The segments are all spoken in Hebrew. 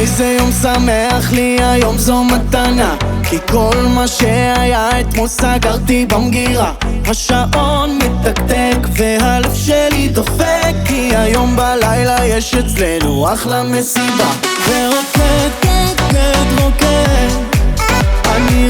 איזה יום שמח לי היום זו מתנה. כי כל מה שהיה אתמול סגרתי במגירה. השעון מתקתק והלב שלי דופק כי היום בלילה יש אצלנו אחלה מסיבה. ורוקד, רוקד, רוקד אני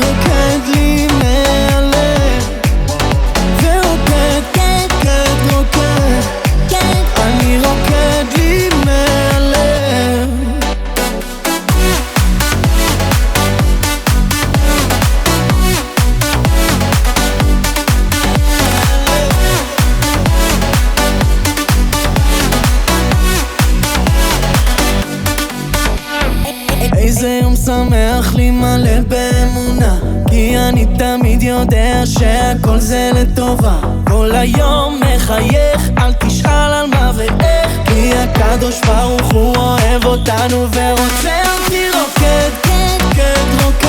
איזה יום שמח לי מלא באמונה כי אני תמיד יודע שהכל זה לטובה. כל היום מחייך, אל תשאל על מה ואיך כי הקדוש ברוך הוא אוהב אותנו ורוצה אותי. רוקד, רוקד, רוקד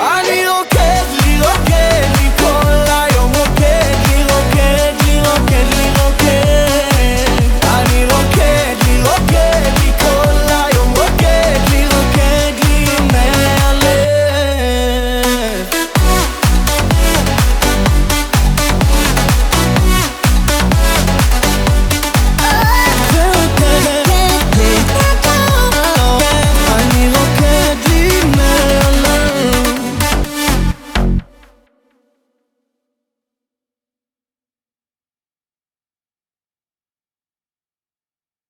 אני עוקב לי עוקב